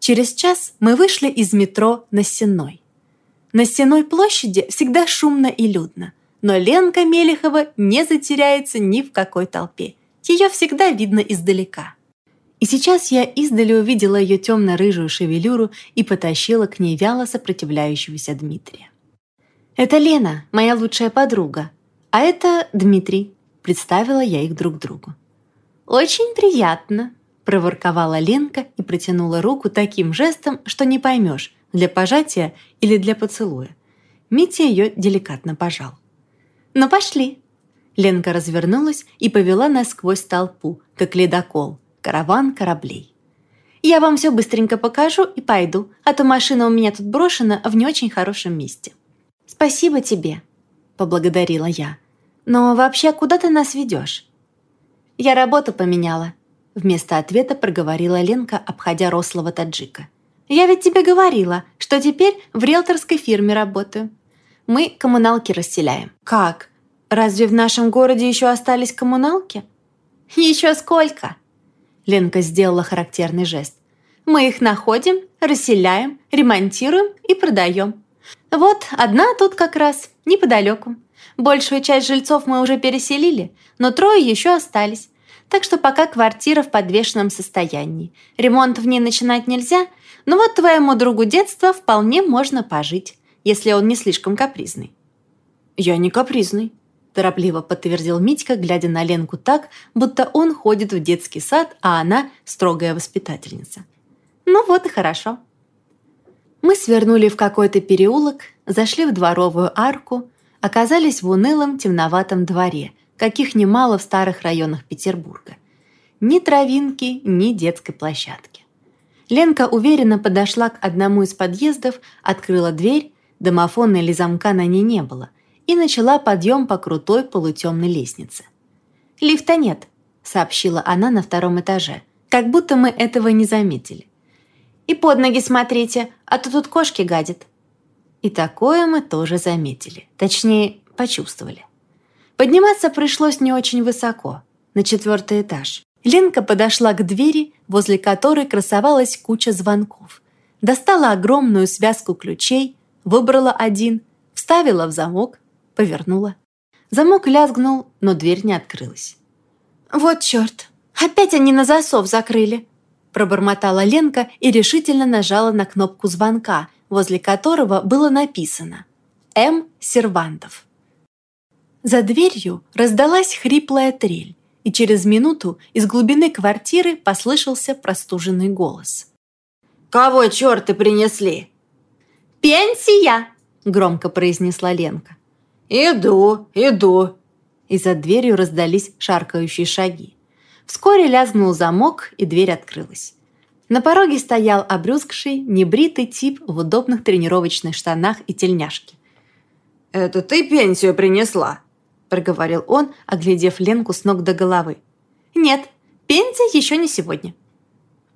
Через час мы вышли из метро на Сенной. На Сенной площади всегда шумно и людно, но Ленка Мелехова не затеряется ни в какой толпе. Ее всегда видно издалека. И сейчас я издали увидела ее темно-рыжую шевелюру и потащила к ней вяло сопротивляющегося Дмитрия. «Это Лена, моя лучшая подруга, а это Дмитрий», — представила я их друг другу. «Очень приятно», — проворковала Ленка и протянула руку таким жестом, что не поймешь, для пожатия или для поцелуя. Митя ее деликатно пожал. «Ну, пошли!» Ленка развернулась и повела нас сквозь толпу, как ледокол, караван кораблей. «Я вам все быстренько покажу и пойду, а то машина у меня тут брошена в не очень хорошем месте». «Спасибо тебе», — поблагодарила я. «Но вообще куда ты нас ведешь?» «Я работу поменяла», — вместо ответа проговорила Ленка, обходя рослого таджика. «Я ведь тебе говорила, что теперь в риэлторской фирме работаю. Мы коммуналки расселяем». «Как? Разве в нашем городе еще остались коммуналки?» «Еще сколько?» Ленка сделала характерный жест. «Мы их находим, расселяем, ремонтируем и продаем. Вот одна тут как раз, неподалеку. Большую часть жильцов мы уже переселили, но трое еще остались. Так что пока квартира в подвешенном состоянии. Ремонт в ней начинать нельзя, но вот твоему другу детства вполне можно пожить, если он не слишком капризный». «Я не капризный», торопливо подтвердил Митька, глядя на Ленку так, будто он ходит в детский сад, а она строгая воспитательница. «Ну вот и хорошо». Мы свернули в какой-то переулок, зашли в дворовую арку, оказались в унылом темноватом дворе, каких немало в старых районах Петербурга. Ни травинки, ни детской площадки. Ленка уверенно подошла к одному из подъездов, открыла дверь, домофона или замка на ней не было – и начала подъем по крутой полутемной лестнице. «Лифта нет», — сообщила она на втором этаже, как будто мы этого не заметили. «И под ноги смотрите, а то тут кошки гадят». И такое мы тоже заметили, точнее, почувствовали. Подниматься пришлось не очень высоко, на четвертый этаж. Ленка подошла к двери, возле которой красовалась куча звонков. Достала огромную связку ключей, выбрала один, вставила в замок, повернула. Замок лязгнул, но дверь не открылась. «Вот черт! Опять они на засов закрыли!» Пробормотала Ленка и решительно нажала на кнопку звонка, возле которого было написано «М. Сервантов». За дверью раздалась хриплая трель, и через минуту из глубины квартиры послышался простуженный голос. «Кого черты принесли?» «Пенсия!» – громко произнесла Ленка. «Иду, иду!» И за дверью раздались шаркающие шаги. Вскоре лязгнул замок, и дверь открылась. На пороге стоял обрюзгший, небритый тип в удобных тренировочных штанах и тельняшке. «Это ты пенсию принесла?» – проговорил он, оглядев Ленку с ног до головы. «Нет, пенсия еще не сегодня».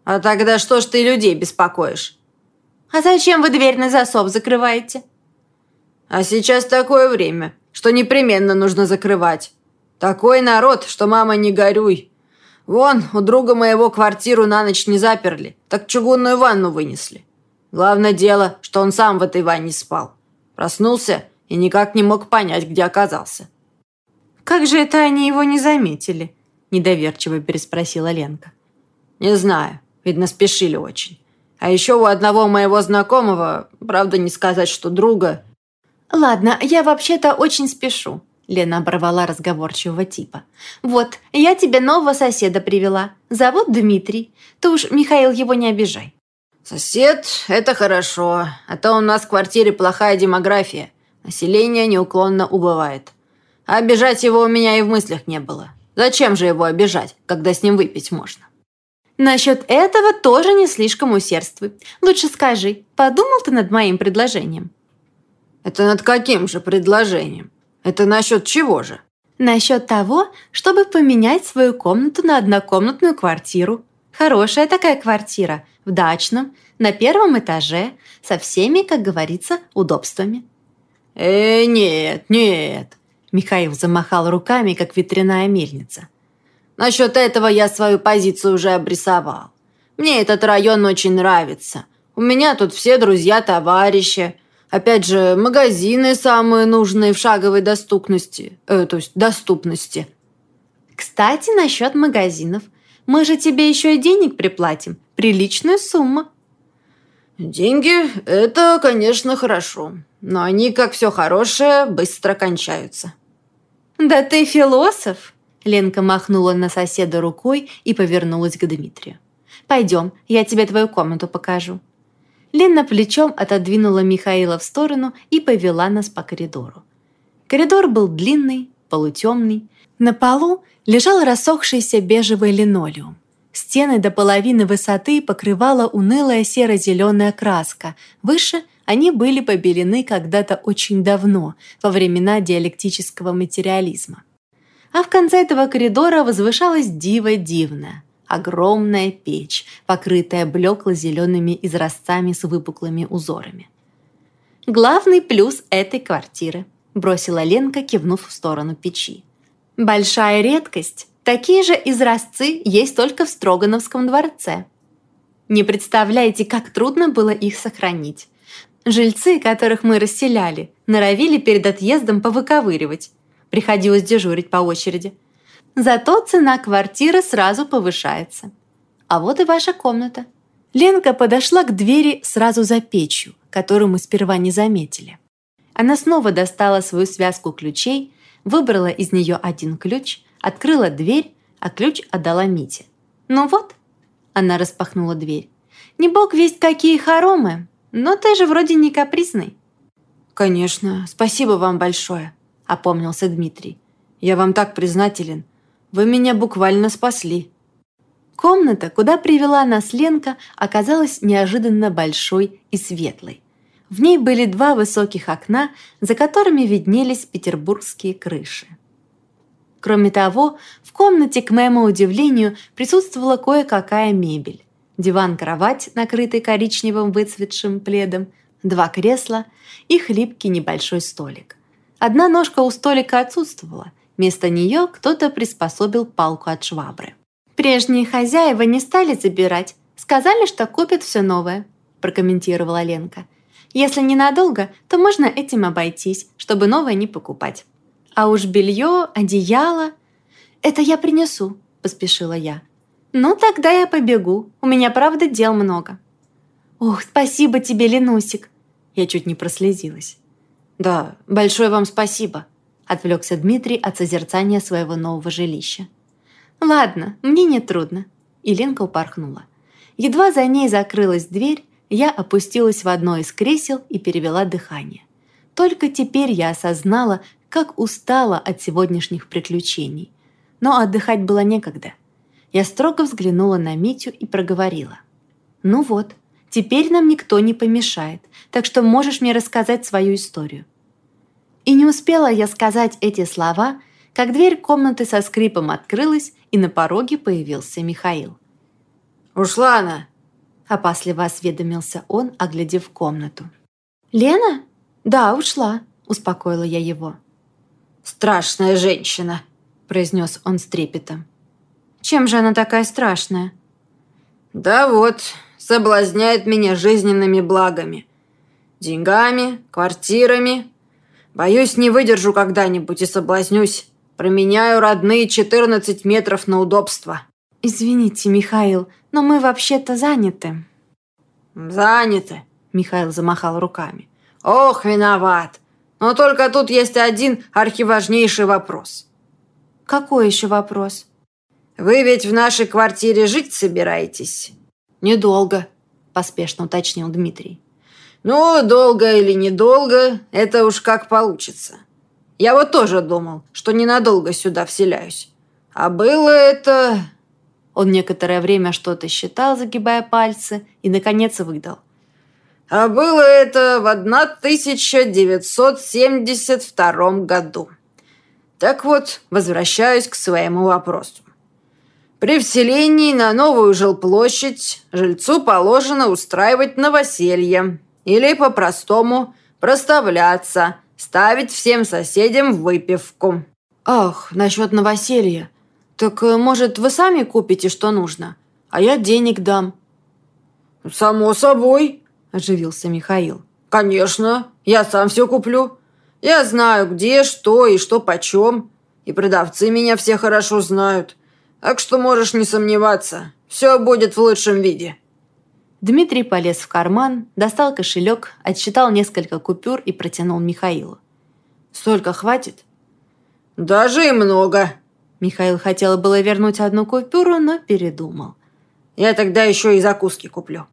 «А тогда что ж ты людей беспокоишь?» «А зачем вы дверь на засов закрываете?» А сейчас такое время, что непременно нужно закрывать. Такой народ, что мама не горюй. Вон, у друга моего квартиру на ночь не заперли, так чугунную ванну вынесли. Главное дело, что он сам в этой ванне спал. Проснулся и никак не мог понять, где оказался. «Как же это они его не заметили?» – недоверчиво переспросила Ленка. «Не знаю, видно, спешили очень. А еще у одного моего знакомого, правда не сказать, что друга, «Ладно, я вообще-то очень спешу», – Лена оборвала разговорчивого типа. «Вот, я тебе нового соседа привела. Зовут Дмитрий. Ты уж, Михаил, его не обижай». «Сосед – это хорошо, а то у нас в квартире плохая демография. Население неуклонно убывает. Обижать его у меня и в мыслях не было. Зачем же его обижать, когда с ним выпить можно?» «Насчет этого тоже не слишком усердствуй. Лучше скажи, подумал ты над моим предложением?» Это над каким же предложением? Это насчет чего же? Насчет того, чтобы поменять свою комнату на однокомнатную квартиру. Хорошая такая квартира, в дачном, на первом этаже, со всеми, как говорится, удобствами. «Э, нет, нет», – Михаил замахал руками, как ветряная мельница. «Насчет этого я свою позицию уже обрисовал. Мне этот район очень нравится. У меня тут все друзья-товарищи. Опять же, магазины самые нужные в шаговой доступности. Э, то есть доступности. Кстати, насчет магазинов. Мы же тебе еще и денег приплатим. Приличную сумму. Деньги – это, конечно, хорошо. Но они, как все хорошее, быстро кончаются. Да ты философ. Ленка махнула на соседа рукой и повернулась к Дмитрию. «Пойдем, я тебе твою комнату покажу». Лена плечом отодвинула Михаила в сторону и повела нас по коридору. Коридор был длинный, полутемный. На полу лежал рассохшийся бежевый линолеум. Стены до половины высоты покрывала унылая серо-зеленая краска. Выше они были побелены когда-то очень давно, во времена диалектического материализма. А в конце этого коридора возвышалась диво дивная – огромная печь, покрытая блекло-зелеными изразцами с выпуклыми узорами. «Главный плюс этой квартиры», – бросила Ленка, кивнув в сторону печи. «Большая редкость. Такие же изразцы есть только в Строгановском дворце. Не представляете, как трудно было их сохранить. Жильцы, которых мы расселяли, норовили перед отъездом повыковыривать. Приходилось дежурить по очереди – Зато цена квартиры сразу повышается. А вот и ваша комната. Ленка подошла к двери сразу за печью, которую мы сперва не заметили. Она снова достала свою связку ключей, выбрала из нее один ключ, открыла дверь, а ключ отдала Мите. «Ну вот», — она распахнула дверь, — «не бог весть какие хоромы, но ты же вроде не капризный». «Конечно, спасибо вам большое», — опомнился Дмитрий. «Я вам так признателен. Вы меня буквально спасли». Комната, куда привела нас Ленка, оказалась неожиданно большой и светлой. В ней были два высоких окна, за которыми виднелись петербургские крыши. Кроме того, в комнате, к моему удивлению, присутствовала кое-какая мебель. Диван-кровать, накрытый коричневым выцветшим пледом, два кресла и хлипкий небольшой столик. Одна ножка у столика отсутствовала – Вместо нее кто-то приспособил палку от швабры. «Прежние хозяева не стали забирать. Сказали, что купят все новое», – прокомментировала Ленка. «Если ненадолго, то можно этим обойтись, чтобы новое не покупать. А уж белье, одеяло...» «Это я принесу», – поспешила я. «Ну, тогда я побегу. У меня, правда, дел много». «Ох, спасибо тебе, Ленусик!» Я чуть не прослезилась. «Да, большое вам спасибо», Отвлекся Дмитрий от созерцания своего нового жилища. «Ладно, мне не трудно». И Ленка упорхнула. Едва за ней закрылась дверь, я опустилась в одно из кресел и перевела дыхание. Только теперь я осознала, как устала от сегодняшних приключений. Но отдыхать было некогда. Я строго взглянула на Митю и проговорила. «Ну вот, теперь нам никто не помешает, так что можешь мне рассказать свою историю. И не успела я сказать эти слова, как дверь комнаты со скрипом открылась, и на пороге появился Михаил. «Ушла она!» – опасливо осведомился он, оглядев комнату. «Лена? Да, ушла», – успокоила я его. «Страшная женщина», – произнес он с трепетом. «Чем же она такая страшная?» «Да вот, соблазняет меня жизненными благами. Деньгами, квартирами, Боюсь, не выдержу когда-нибудь и соблазнюсь. Променяю родные 14 метров на удобство. Извините, Михаил, но мы вообще-то заняты. Заняты, Михаил замахал руками. Ох, виноват. Но только тут есть один архиважнейший вопрос. Какой еще вопрос? Вы ведь в нашей квартире жить собираетесь? Недолго, поспешно уточнил Дмитрий. Ну, долго или недолго, это уж как получится. Я вот тоже думал, что ненадолго сюда вселяюсь. А было это... Он некоторое время что-то считал, загибая пальцы, и, наконец, выдал. А было это в 1972 году. Так вот, возвращаюсь к своему вопросу. При вселении на новую жилплощадь жильцу положено устраивать новоселье, или по-простому проставляться, ставить всем соседям выпивку». «Ах, насчет новоселья. Так, э, может, вы сами купите, что нужно? А я денег дам», «Само собой», – оживился Михаил. «Конечно, я сам все куплю. Я знаю, где, что и что почем. И продавцы меня все хорошо знают. Так что можешь не сомневаться, все будет в лучшем виде». Дмитрий полез в карман, достал кошелек, отсчитал несколько купюр и протянул Михаилу. «Столько хватит?» «Даже и много». Михаил хотел было вернуть одну купюру, но передумал. «Я тогда еще и закуски куплю».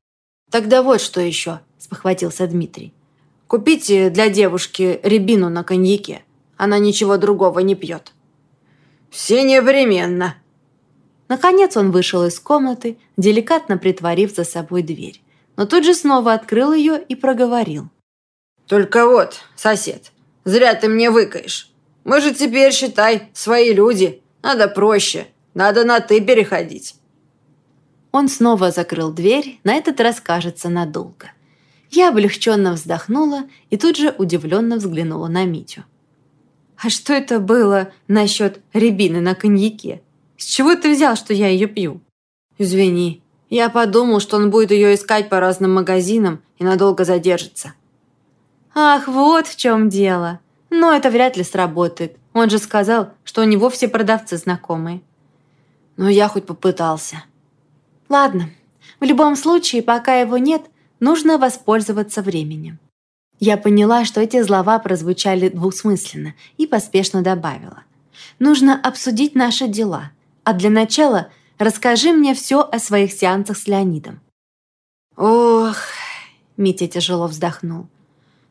«Тогда вот что еще», – спохватился Дмитрий. «Купите для девушки рябину на коньяке. Она ничего другого не пьет». «Все непременно». Наконец он вышел из комнаты, деликатно притворив за собой дверь. Но тут же снова открыл ее и проговорил. «Только вот, сосед, зря ты мне выкаешь. Мы же теперь, считай, свои люди. Надо проще. Надо на «ты» переходить». Он снова закрыл дверь, на этот раз, кажется, надолго. Я облегченно вздохнула и тут же удивленно взглянула на Митю. «А что это было насчет рябины на коньяке? С чего ты взял, что я ее пью?» «Извини, я подумал, что он будет ее искать по разным магазинам и надолго задержится». «Ах, вот в чем дело. Но это вряд ли сработает. Он же сказал, что у него все продавцы знакомые». «Но я хоть попытался». Ладно, в любом случае, пока его нет, нужно воспользоваться временем. Я поняла, что эти слова прозвучали двусмысленно и поспешно добавила. Нужно обсудить наши дела, а для начала расскажи мне все о своих сеансах с Леонидом. Ох, Митя тяжело вздохнул.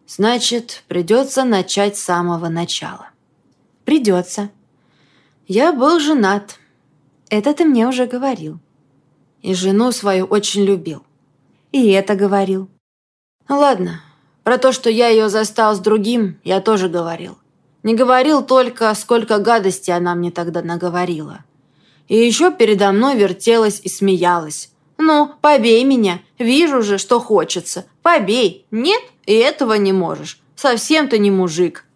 Значит, придется начать с самого начала. Придется. Я был женат. Это ты мне уже говорил. И жену свою очень любил. И это говорил. Ну ладно, про то, что я ее застал с другим, я тоже говорил. Не говорил только, сколько гадости она мне тогда наговорила. И еще передо мной вертелась и смеялась. «Ну, побей меня, вижу же, что хочется. Побей. Нет, и этого не можешь. Совсем ты не мужик».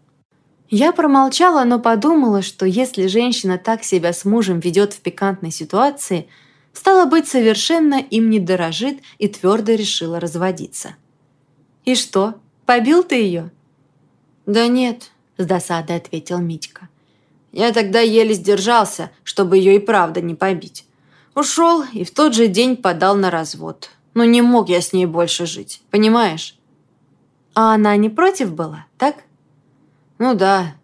Я промолчала, но подумала, что если женщина так себя с мужем ведет в пикантной ситуации – стало быть, совершенно им не дорожит и твердо решила разводиться. «И что, побил ты ее?» «Да нет», – с досадой ответил Митька. «Я тогда еле сдержался, чтобы ее и правда не побить. Ушел и в тот же день подал на развод. Но не мог я с ней больше жить, понимаешь?» «А она не против была, так?» «Ну да.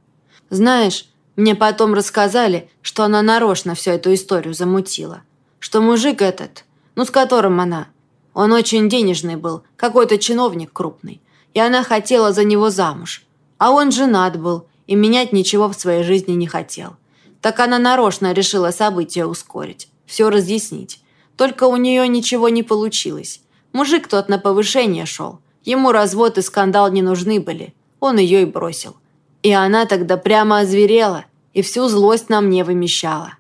Знаешь, мне потом рассказали, что она нарочно всю эту историю замутила что мужик этот, ну с которым она, он очень денежный был, какой-то чиновник крупный, и она хотела за него замуж. А он женат был и менять ничего в своей жизни не хотел. Так она нарочно решила события ускорить, все разъяснить. Только у нее ничего не получилось. Мужик тот на повышение шел. Ему развод и скандал не нужны были. Он ее и бросил. И она тогда прямо озверела и всю злость на мне вымещала.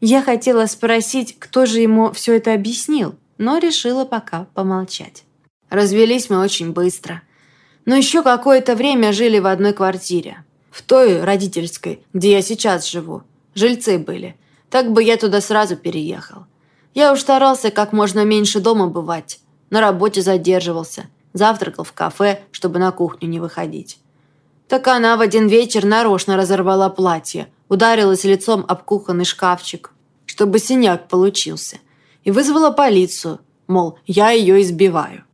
Я хотела спросить, кто же ему все это объяснил, но решила пока помолчать. Развелись мы очень быстро. Но еще какое-то время жили в одной квартире. В той родительской, где я сейчас живу. Жильцы были. Так бы я туда сразу переехал. Я уж старался как можно меньше дома бывать. На работе задерживался. Завтракал в кафе, чтобы на кухню не выходить. Так она в один вечер нарочно разорвала платье, ударилась лицом об кухонный шкафчик, чтобы синяк получился, и вызвала полицию, мол, я ее избиваю.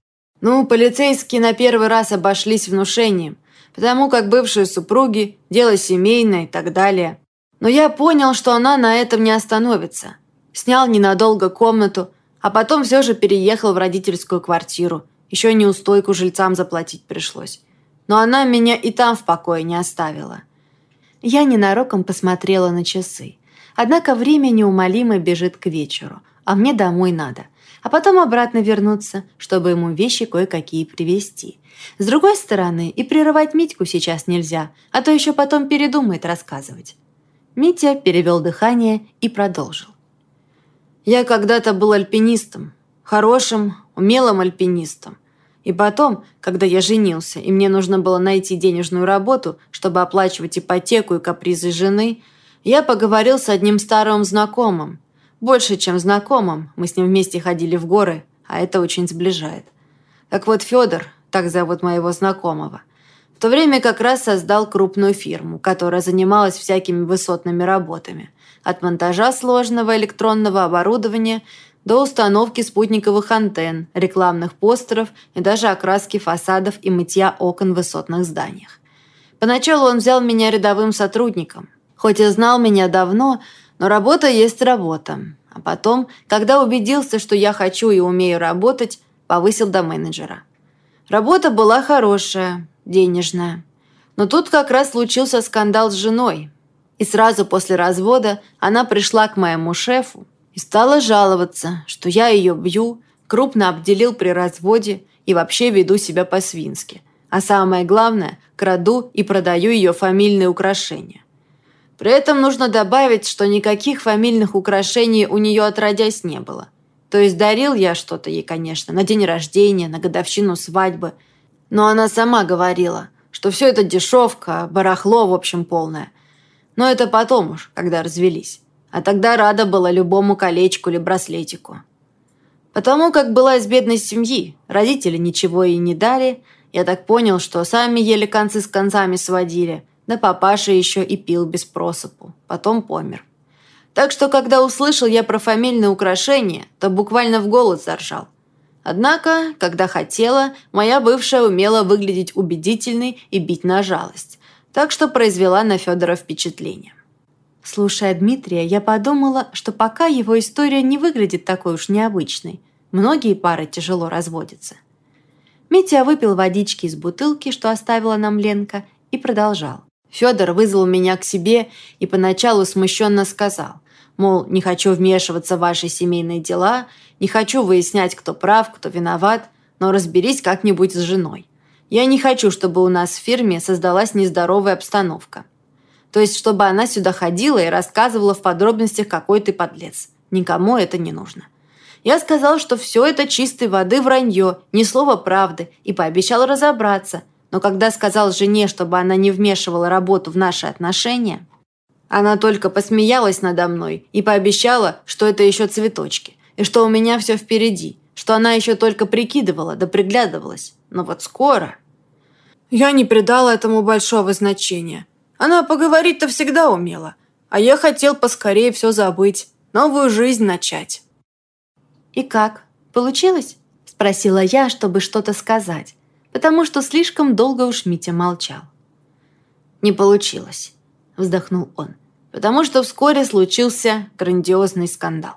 Ну, полицейские на первый раз обошлись внушением, потому как бывшие супруги, дело семейное и так далее. Но я понял, что она на этом не остановится. Снял ненадолго комнату, а потом все же переехал в родительскую квартиру. Еще неустойку жильцам заплатить пришлось. Но она меня и там в покое не оставила. Я ненароком посмотрела на часы. Однако время неумолимо бежит к вечеру, а мне домой надо. А потом обратно вернуться, чтобы ему вещи кое-какие привезти. С другой стороны, и прерывать Митьку сейчас нельзя, а то еще потом передумает рассказывать. Митя перевел дыхание и продолжил. «Я когда-то был альпинистом, хорошим, умелым альпинистом. И потом, когда я женился, и мне нужно было найти денежную работу, чтобы оплачивать ипотеку и капризы жены, я поговорил с одним старым знакомым. Больше, чем знакомым, мы с ним вместе ходили в горы, а это очень сближает. Так вот, Федор, так зовут моего знакомого, в то время как раз создал крупную фирму, которая занималась всякими высотными работами. От монтажа сложного электронного оборудования до установки спутниковых антенн, рекламных постеров и даже окраски фасадов и мытья окон в высотных зданиях. Поначалу он взял меня рядовым сотрудником. Хоть и знал меня давно, но работа есть работа. А потом, когда убедился, что я хочу и умею работать, повысил до менеджера. Работа была хорошая, денежная. Но тут как раз случился скандал с женой. И сразу после развода она пришла к моему шефу и стала жаловаться, что я ее бью, крупно обделил при разводе и вообще веду себя по-свински. А самое главное, краду и продаю ее фамильные украшения. При этом нужно добавить, что никаких фамильных украшений у нее отродясь не было. То есть дарил я что-то ей, конечно, на день рождения, на годовщину свадьбы. Но она сама говорила, что все это дешевка, барахло, в общем, полное. Но это потом уж, когда развелись. А тогда рада была любому колечку или браслетику. Потому как была из бедной семьи, родители ничего ей не дали, я так понял, что сами еле концы с концами сводили – да папаша еще и пил без просыпу. Потом помер. Так что, когда услышал я про фамильные украшения, то буквально в голос заржал. Однако, когда хотела, моя бывшая умела выглядеть убедительной и бить на жалость. Так что произвела на Федора впечатление. Слушая Дмитрия, я подумала, что пока его история не выглядит такой уж необычной. Многие пары тяжело разводятся. Митя выпил водички из бутылки, что оставила нам Ленка, и продолжал. Федор вызвал меня к себе и поначалу смущенно сказал, мол, не хочу вмешиваться в ваши семейные дела, не хочу выяснять, кто прав, кто виноват, но разберись как-нибудь с женой. Я не хочу, чтобы у нас в фирме создалась нездоровая обстановка. То есть, чтобы она сюда ходила и рассказывала в подробностях, какой ты подлец. Никому это не нужно. Я сказал, что все это чистой воды вранье, ни слова правды, и пообещал разобраться – но когда сказал жене, чтобы она не вмешивала работу в наши отношения, она только посмеялась надо мной и пообещала, что это еще цветочки, и что у меня все впереди, что она еще только прикидывала да приглядывалась. Но вот скоро... Я не придала этому большого значения. Она поговорить-то всегда умела, а я хотел поскорее все забыть, новую жизнь начать. «И как? Получилось?» – спросила я, чтобы что-то сказать потому что слишком долго уж Митя молчал. «Не получилось», – вздохнул он, потому что вскоре случился грандиозный скандал.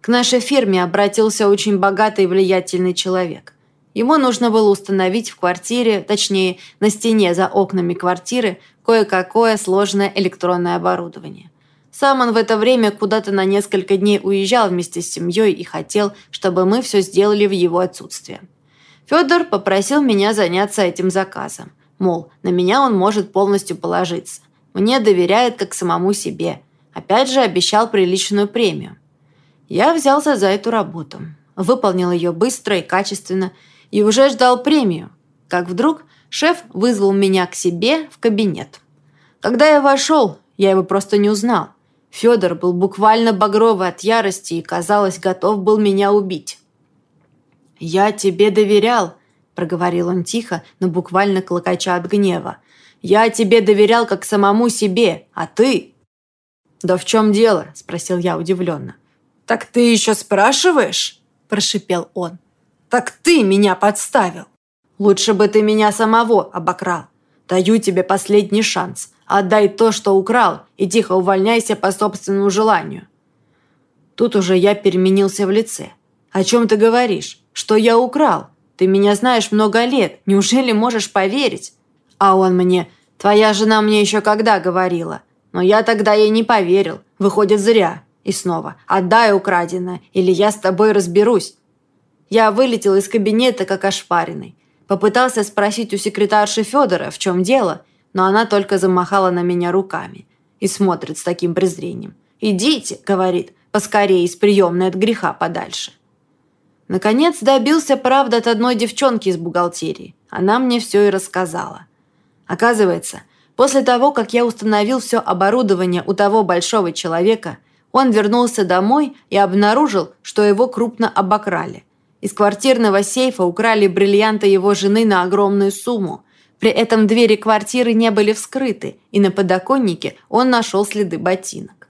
К нашей фирме обратился очень богатый и влиятельный человек. Ему нужно было установить в квартире, точнее, на стене за окнами квартиры, кое-какое сложное электронное оборудование. Сам он в это время куда-то на несколько дней уезжал вместе с семьей и хотел, чтобы мы все сделали в его отсутствие. Федор попросил меня заняться этим заказом. Мол, на меня он может полностью положиться. Мне доверяет как самому себе. Опять же, обещал приличную премию. Я взялся за эту работу. Выполнил ее быстро и качественно. И уже ждал премию. Как вдруг шеф вызвал меня к себе в кабинет. Когда я вошел, я его просто не узнал. Федор был буквально багровый от ярости и, казалось, готов был меня убить. «Я тебе доверял», – проговорил он тихо, но буквально клокоча от гнева. «Я тебе доверял как самому себе, а ты...» «Да в чем дело?» – спросил я удивленно. «Так ты еще спрашиваешь?» – прошипел он. «Так ты меня подставил!» «Лучше бы ты меня самого обокрал. Даю тебе последний шанс. Отдай то, что украл, и тихо увольняйся по собственному желанию». Тут уже я переменился в лице. «О чем ты говоришь? Что я украл? Ты меня знаешь много лет. Неужели можешь поверить?» А он мне, «Твоя жена мне еще когда говорила?» Но я тогда ей не поверил. Выходит, зря. И снова, «Отдай украденное, или я с тобой разберусь». Я вылетел из кабинета, как ошпаренный. Попытался спросить у секретарши Федора, в чем дело, но она только замахала на меня руками и смотрит с таким презрением. «Идите», — говорит, — «поскорее из приемной от греха подальше». Наконец добился правды от одной девчонки из бухгалтерии. Она мне все и рассказала. Оказывается, после того, как я установил все оборудование у того большого человека, он вернулся домой и обнаружил, что его крупно обокрали. Из квартирного сейфа украли бриллианты его жены на огромную сумму. При этом двери квартиры не были вскрыты, и на подоконнике он нашел следы ботинок.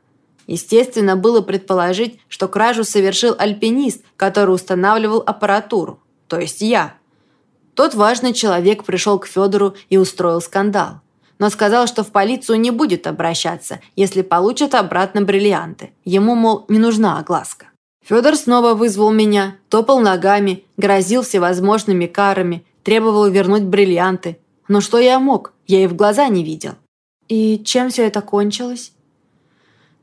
Естественно, было предположить, что кражу совершил альпинист, который устанавливал аппаратуру, то есть я. Тот важный человек пришел к Федору и устроил скандал. Но сказал, что в полицию не будет обращаться, если получит обратно бриллианты. Ему, мол, не нужна огласка. Федор снова вызвал меня, топал ногами, грозил всевозможными карами, требовал вернуть бриллианты. Но что я мог? Я и в глаза не видел. И чем все это кончилось?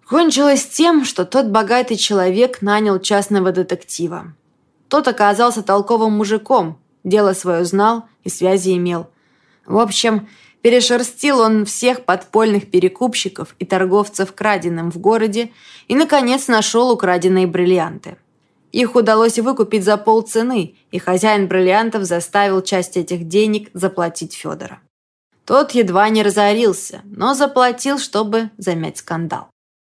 Кончилось тем, что тот богатый человек нанял частного детектива. Тот оказался толковым мужиком, дело свое знал и связи имел. В общем, Перешерстил он всех подпольных перекупщиков и торговцев краденым в городе и, наконец, нашел украденные бриллианты. Их удалось выкупить за полцены, и хозяин бриллиантов заставил часть этих денег заплатить Федора. Тот едва не разорился, но заплатил, чтобы замять скандал.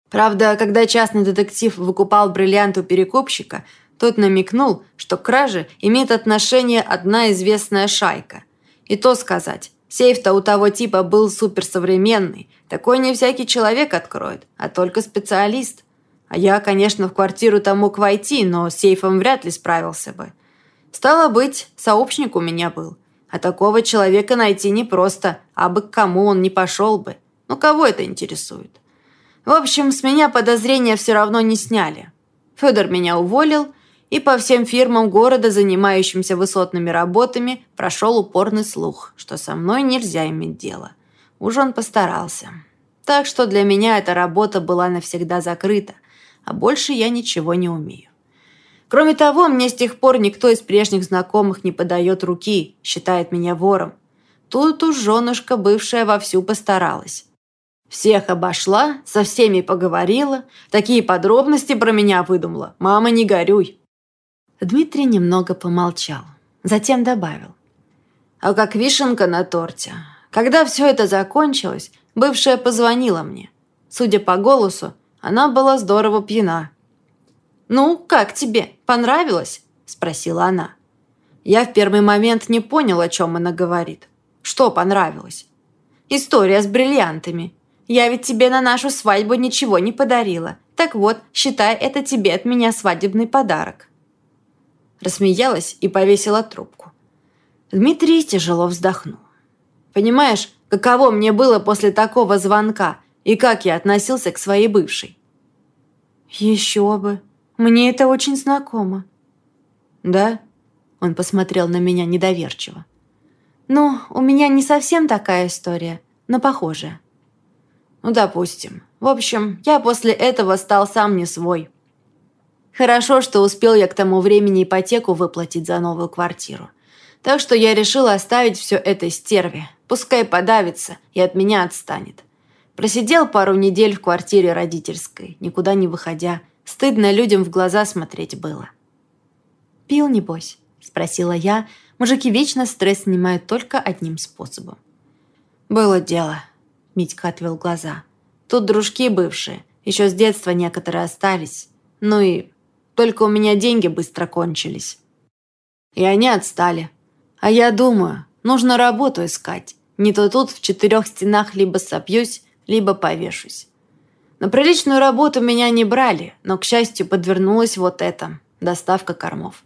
Правда, когда частный детектив выкупал бриллиант у перекупщика, тот намекнул, что к краже имеет отношение одна известная шайка. И то сказать, Сейф-то у того типа был суперсовременный. Такой не всякий человек откроет, а только специалист. А я, конечно, в квартиру-то мог войти, но с сейфом вряд ли справился бы. Стало быть, сообщник у меня был. А такого человека найти непросто, а бы к кому он не пошел бы. Ну, кого это интересует? В общем, с меня подозрения все равно не сняли. Федор меня уволил, и по всем фирмам города, занимающимся высотными работами, прошел упорный слух, что со мной нельзя иметь дело. Уж он постарался. Так что для меня эта работа была навсегда закрыта, а больше я ничего не умею. Кроме того, мне с тех пор никто из прежних знакомых не подает руки, считает меня вором. Тут уж женушка бывшая вовсю постаралась. Всех обошла, со всеми поговорила, такие подробности про меня выдумала. Мама, не горюй. Дмитрий немного помолчал, затем добавил. А как вишенка на торте. Когда все это закончилось, бывшая позвонила мне. Судя по голосу, она была здорово пьяна. «Ну, как тебе? Понравилось?» – спросила она. Я в первый момент не понял, о чем она говорит. Что понравилось? История с бриллиантами. Я ведь тебе на нашу свадьбу ничего не подарила. Так вот, считай это тебе от меня свадебный подарок рассмеялась и повесила трубку. Дмитрий тяжело вздохнул. «Понимаешь, каково мне было после такого звонка и как я относился к своей бывшей?» «Еще бы. Мне это очень знакомо». «Да?» Он посмотрел на меня недоверчиво. «Ну, у меня не совсем такая история, но похожая». «Ну, допустим. В общем, я после этого стал сам не свой. Хорошо, что успел я к тому времени ипотеку выплатить за новую квартиру. Так что я решила оставить все это стерве. Пускай подавится и от меня отстанет. Просидел пару недель в квартире родительской, никуда не выходя. Стыдно людям в глаза смотреть было. «Пил, небось?» – спросила я. Мужики вечно стресс снимают только одним способом. «Было дело», – Митька отвел глаза. «Тут дружки бывшие, еще с детства некоторые остались. Ну и только у меня деньги быстро кончились. И они отстали. А я думаю, нужно работу искать. Не то тут в четырех стенах либо сопьюсь, либо повешусь. На приличную работу меня не брали, но, к счастью, подвернулась вот эта – доставка кормов.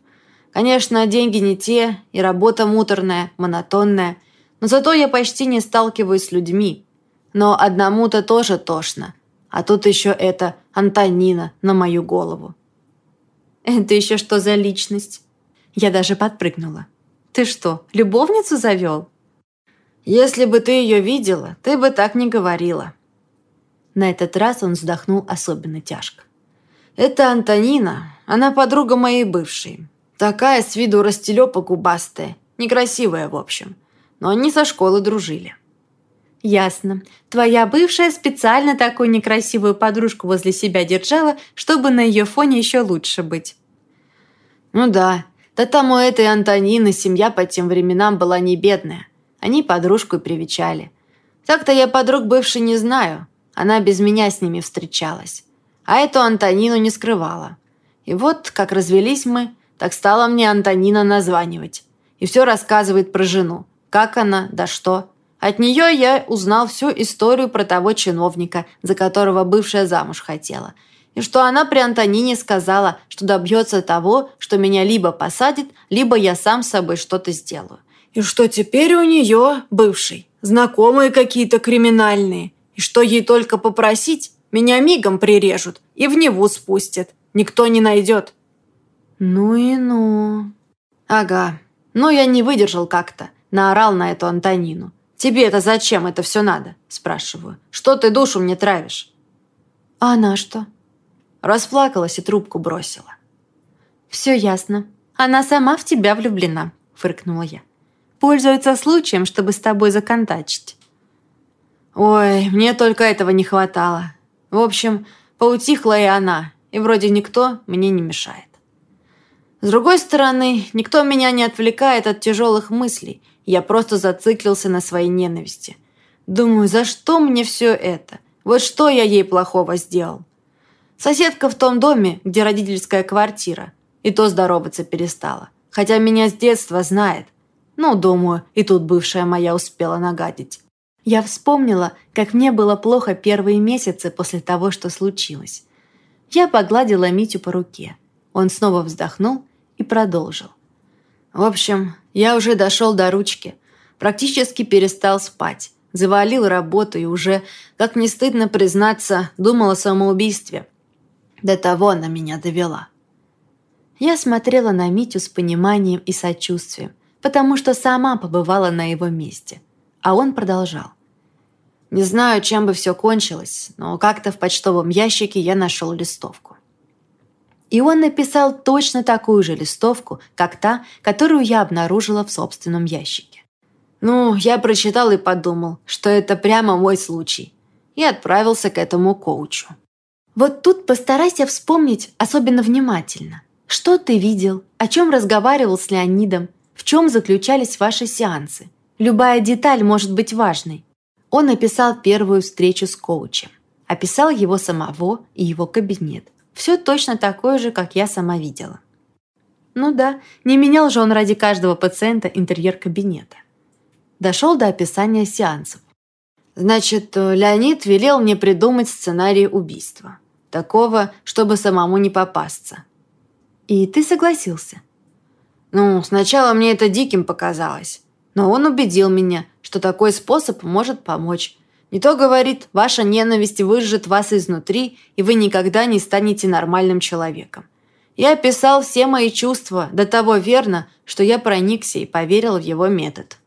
Конечно, деньги не те, и работа муторная, монотонная, но зато я почти не сталкиваюсь с людьми. Но одному-то тоже тошно. А тут еще это Антонина на мою голову. «Это еще что за личность?» Я даже подпрыгнула. «Ты что, любовницу завел?» «Если бы ты ее видела, ты бы так не говорила». На этот раз он вздохнул особенно тяжко. «Это Антонина, она подруга моей бывшей. Такая с виду растелепа губастая, некрасивая в общем. Но они со школы дружили». «Ясно. Твоя бывшая специально такую некрасивую подружку возле себя держала, чтобы на ее фоне еще лучше быть». «Ну да. Да там у этой Антонины семья по тем временам была не бедная. Они подружку привечали. Так-то я подруг бывшей не знаю. Она без меня с ними встречалась. А эту Антонину не скрывала. И вот, как развелись мы, Так стала мне Антонина названивать. И все рассказывает про жену. Как она, да что. От нее я узнал всю историю про того чиновника, за которого бывшая замуж хотела. И что она при Антонине сказала, что добьется того, что меня либо посадит, либо я сам с собой что-то сделаю. И что теперь у нее, бывший, знакомые какие-то криминальные. И что ей только попросить, меня мигом прирежут и в Неву спустят. Никто не найдет. Ну и ну. Ага. Но я не выдержал как-то. Наорал на эту Антонину. «Тебе это зачем это все надо?» – спрашиваю. «Что ты душу мне травишь?» «А она что?» Расплакалась и трубку бросила. «Все ясно. Она сама в тебя влюблена», – фыркнула я. «Пользуется случаем, чтобы с тобой законтачить». «Ой, мне только этого не хватало. В общем, поутихла и она, и вроде никто мне не мешает. С другой стороны, никто меня не отвлекает от тяжелых мыслей, я просто зациклился на своей ненависти. Думаю, за что мне все это? Вот что я ей плохого сделал? Соседка в том доме, где родительская квартира. И то здороваться перестала. Хотя меня с детства знает. Ну, думаю, и тут бывшая моя успела нагадить. Я вспомнила, как мне было плохо первые месяцы после того, что случилось. Я погладила Митю по руке. Он снова вздохнул и продолжил. В общем, я уже дошел до ручки. Практически перестал спать. Завалил работу и уже, как не стыдно признаться, думал о самоубийстве. До того она меня довела. Я смотрела на Митю с пониманием и сочувствием, потому что сама побывала на его месте. А он продолжал. Не знаю, чем бы все кончилось, но как-то в почтовом ящике я нашел листовку. И он написал точно такую же листовку, как та, которую я обнаружила в собственном ящике. Ну, я прочитал и подумал, что это прямо мой случай. И отправился к этому коучу. Вот тут постарайся вспомнить особенно внимательно. Что ты видел? О чем разговаривал с Леонидом? В чем заключались ваши сеансы? Любая деталь может быть важной. Он описал первую встречу с коучем. Описал его самого и его кабинет. Все точно такое же, как я сама видела. Ну да, не менял же он ради каждого пациента интерьер кабинета. Дошел до описания сеансов. Значит, Леонид велел мне придумать сценарий убийства. Такого, чтобы самому не попасться. И ты согласился? Ну, сначала мне это диким показалось. Но он убедил меня, что такой способ может помочь. Не то, говорит, ваша ненависть выжжет вас изнутри, и вы никогда не станете нормальным человеком. Я описал все мои чувства до того верно, что я проникся и поверил в его метод.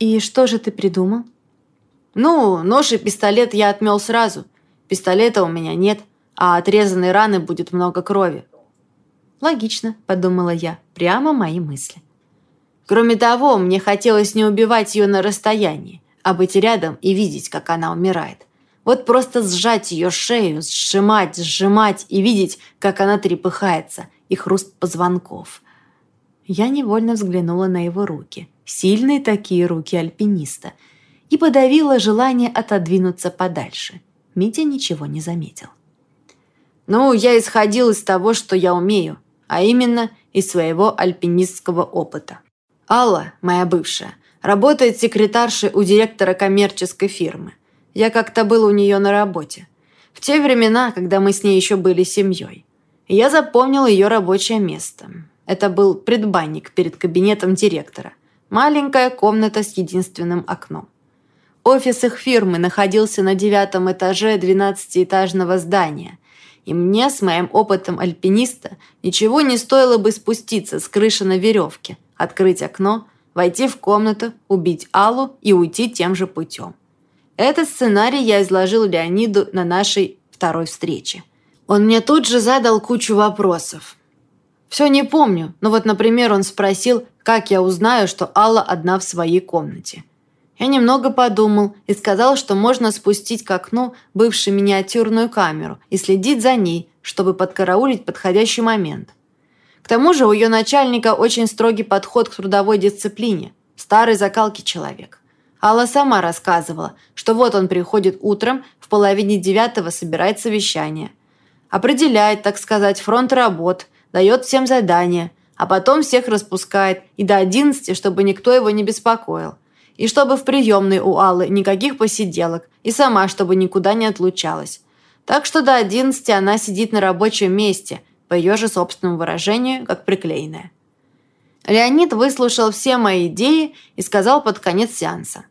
И что же ты придумал? Ну, нож и пистолет я отмел сразу. Пистолета у меня нет, а отрезанной раны будет много крови. Логично, подумала я, прямо мои мысли. Кроме того, мне хотелось не убивать ее на расстоянии а быть рядом и видеть, как она умирает. Вот просто сжать ее шею, сжимать, сжимать и видеть, как она трепыхается, и хруст позвонков. Я невольно взглянула на его руки. Сильные такие руки альпиниста. И подавила желание отодвинуться подальше. Митя ничего не заметил. «Ну, я исходил из того, что я умею, а именно из своего альпинистского опыта. Алла, моя бывшая, Работает секретаршей у директора коммерческой фирмы. Я как-то был у нее на работе. В те времена, когда мы с ней еще были семьей. я запомнил ее рабочее место. Это был предбанник перед кабинетом директора. Маленькая комната с единственным окном. Офис их фирмы находился на девятом этаже двенадцатиэтажного здания. И мне, с моим опытом альпиниста, ничего не стоило бы спуститься с крыши на веревке, открыть окно – войти в комнату, убить Аллу и уйти тем же путем. Этот сценарий я изложил Леониду на нашей второй встрече. Он мне тут же задал кучу вопросов. Все не помню, но вот, например, он спросил, как я узнаю, что Алла одна в своей комнате. Я немного подумал и сказал, что можно спустить к окну бывшую миниатюрную камеру и следить за ней, чтобы подкараулить подходящий момент. Тому же у ее начальника очень строгий подход к трудовой дисциплине. Старый закалки человек. Алла сама рассказывала, что вот он приходит утром, в половине девятого собирает совещание. Определяет, так сказать, фронт работ, дает всем задания, а потом всех распускает и до 11, чтобы никто его не беспокоил. И чтобы в приемной у Аллы никаких посиделок, и сама, чтобы никуда не отлучалась. Так что до 11 она сидит на рабочем месте, по ее же собственному выражению, как приклеенная. Леонид выслушал все мои идеи и сказал под конец сеанса.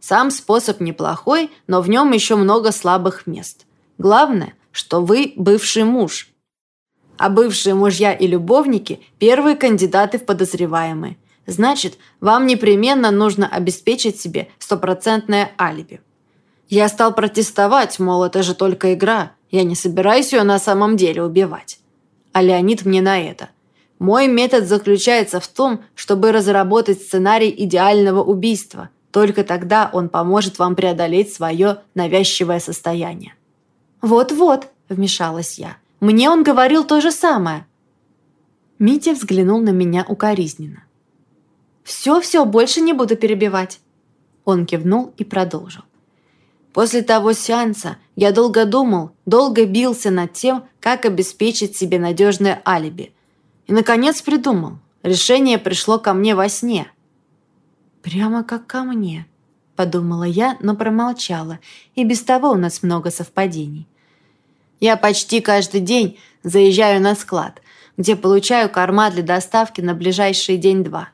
Сам способ неплохой, но в нем еще много слабых мест. Главное, что вы бывший муж. А бывшие мужья и любовники – первые кандидаты в подозреваемые. Значит, вам непременно нужно обеспечить себе стопроцентное алиби. Я стал протестовать, мол, это же только игра. Я не собираюсь ее на самом деле убивать. А Леонид мне на это. Мой метод заключается в том, чтобы разработать сценарий идеального убийства. Только тогда он поможет вам преодолеть свое навязчивое состояние. «Вот-вот», – вмешалась я. «Мне он говорил то же самое». Митя взглянул на меня укоризненно. «Все-все, больше не буду перебивать». Он кивнул и продолжил. После того сеанса я долго думал, долго бился над тем, как обеспечить себе надежное алиби. И, наконец, придумал. Решение пришло ко мне во сне. «Прямо как ко мне», – подумала я, но промолчала, и без того у нас много совпадений. Я почти каждый день заезжаю на склад, где получаю корма для доставки на ближайший день-два.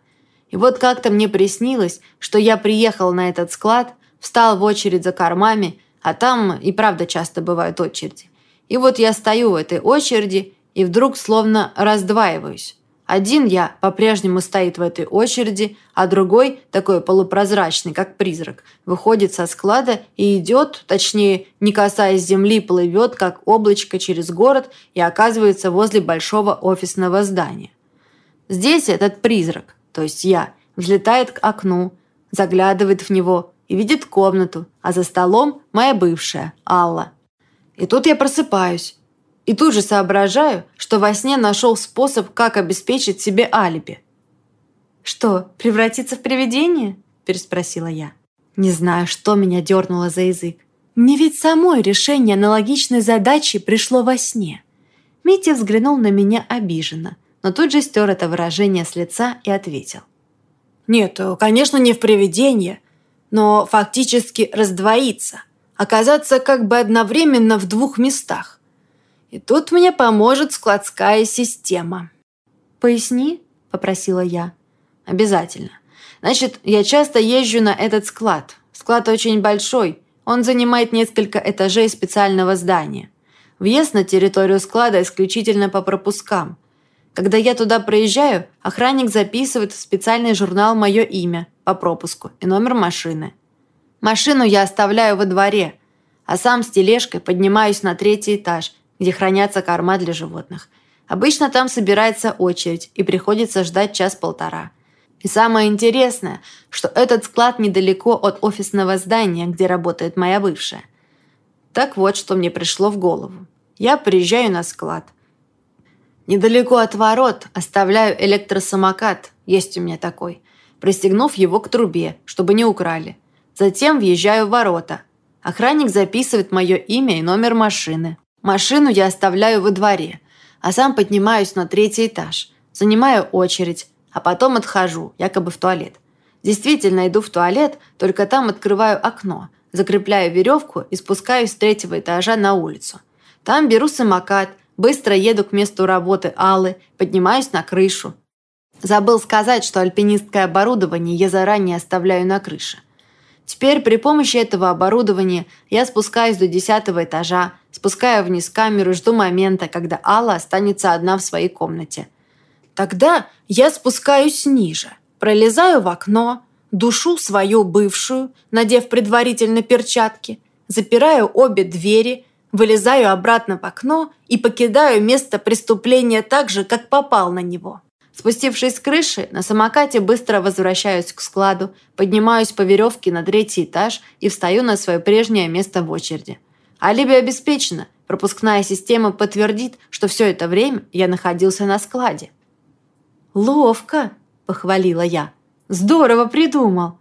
И вот как-то мне приснилось, что я приехал на этот склад, встал в очередь за кормами, а там и правда часто бывают очереди. И вот я стою в этой очереди и вдруг словно раздваиваюсь. Один я по-прежнему стоит в этой очереди, а другой, такой полупрозрачный, как призрак, выходит со склада и идет, точнее, не касаясь земли, плывет, как облачко через город и оказывается возле большого офисного здания. Здесь этот призрак, то есть я, взлетает к окну, заглядывает в него и видит комнату, а за столом моя бывшая, Алла. И тут я просыпаюсь. И тут же соображаю, что во сне нашел способ, как обеспечить себе алиби. «Что, превратиться в привидение?» – переспросила я. Не знаю, что меня дернуло за язык. Мне ведь самой решение аналогичной задачи пришло во сне. Митя взглянул на меня обиженно, но тут же стер это выражение с лица и ответил. «Нет, конечно, не в привидение, но фактически раздвоиться, оказаться как бы одновременно в двух местах. И тут мне поможет складская система. «Поясни», – попросила я. «Обязательно. Значит, я часто езжу на этот склад. Склад очень большой. Он занимает несколько этажей специального здания. Въезд на территорию склада исключительно по пропускам. Когда я туда проезжаю, охранник записывает в специальный журнал мое имя по пропуску и номер машины. Машину я оставляю во дворе, а сам с тележкой поднимаюсь на третий этаж где хранятся корма для животных. Обычно там собирается очередь, и приходится ждать час-полтора. И самое интересное, что этот склад недалеко от офисного здания, где работает моя бывшая. Так вот, что мне пришло в голову. Я приезжаю на склад. Недалеко от ворот оставляю электросамокат, есть у меня такой, пристегнув его к трубе, чтобы не украли. Затем въезжаю в ворота. Охранник записывает мое имя и номер машины. Машину я оставляю во дворе, а сам поднимаюсь на третий этаж, занимаю очередь, а потом отхожу, якобы в туалет. Действительно иду в туалет, только там открываю окно, закрепляю веревку и спускаюсь с третьего этажа на улицу. Там беру самокат, быстро еду к месту работы Аллы, поднимаюсь на крышу. Забыл сказать, что альпинистское оборудование я заранее оставляю на крыше. Теперь при помощи этого оборудования я спускаюсь до десятого этажа, спускаю вниз камеру жду момента, когда Алла останется одна в своей комнате. Тогда я спускаюсь ниже, пролезаю в окно, душу свою бывшую, надев предварительно перчатки, запираю обе двери, вылезаю обратно в окно и покидаю место преступления так же, как попал на него. Спустившись с крыши, на самокате быстро возвращаюсь к складу, поднимаюсь по веревке на третий этаж и встаю на свое прежнее место в очереди. Алиби обеспечено. Пропускная система подтвердит, что все это время я находился на складе. «Ловко!» – похвалила я. «Здорово придумал!»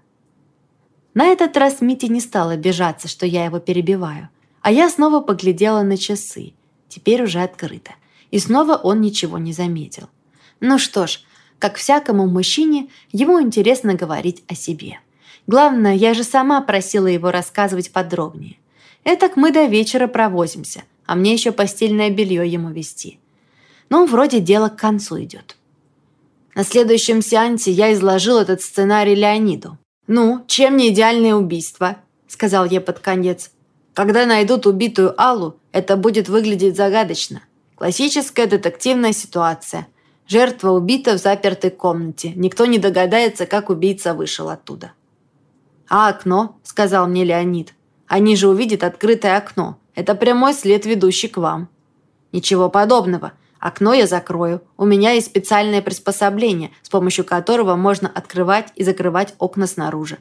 На этот раз Митя не стал обижаться, что я его перебиваю. А я снова поглядела на часы. Теперь уже открыто. И снова он ничего не заметил. Ну что ж, Как всякому мужчине, ему интересно говорить о себе. Главное, я же сама просила его рассказывать подробнее. Этак мы до вечера провозимся, а мне еще постельное белье ему вести. Ну, вроде дело к концу идет. На следующем сеансе я изложил этот сценарий Леониду. «Ну, чем не идеальное убийство?» – сказал я под конец. «Когда найдут убитую Аллу, это будет выглядеть загадочно. Классическая детективная ситуация. Жертва убита в запертой комнате. Никто не догадается, как убийца вышел оттуда». «А окно?» – сказал мне Леонид. «Они же увидят открытое окно. Это прямой след, ведущий к вам». «Ничего подобного. Окно я закрою. У меня есть специальное приспособление, с помощью которого можно открывать и закрывать окна снаружи.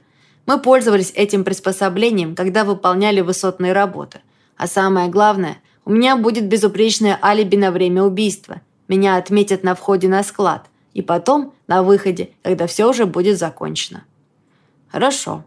Мы пользовались этим приспособлением, когда выполняли высотные работы. А самое главное, у меня будет безупречное алиби на время убийства. Меня отметят на входе на склад. И потом на выходе, когда все уже будет закончено. Хорошо,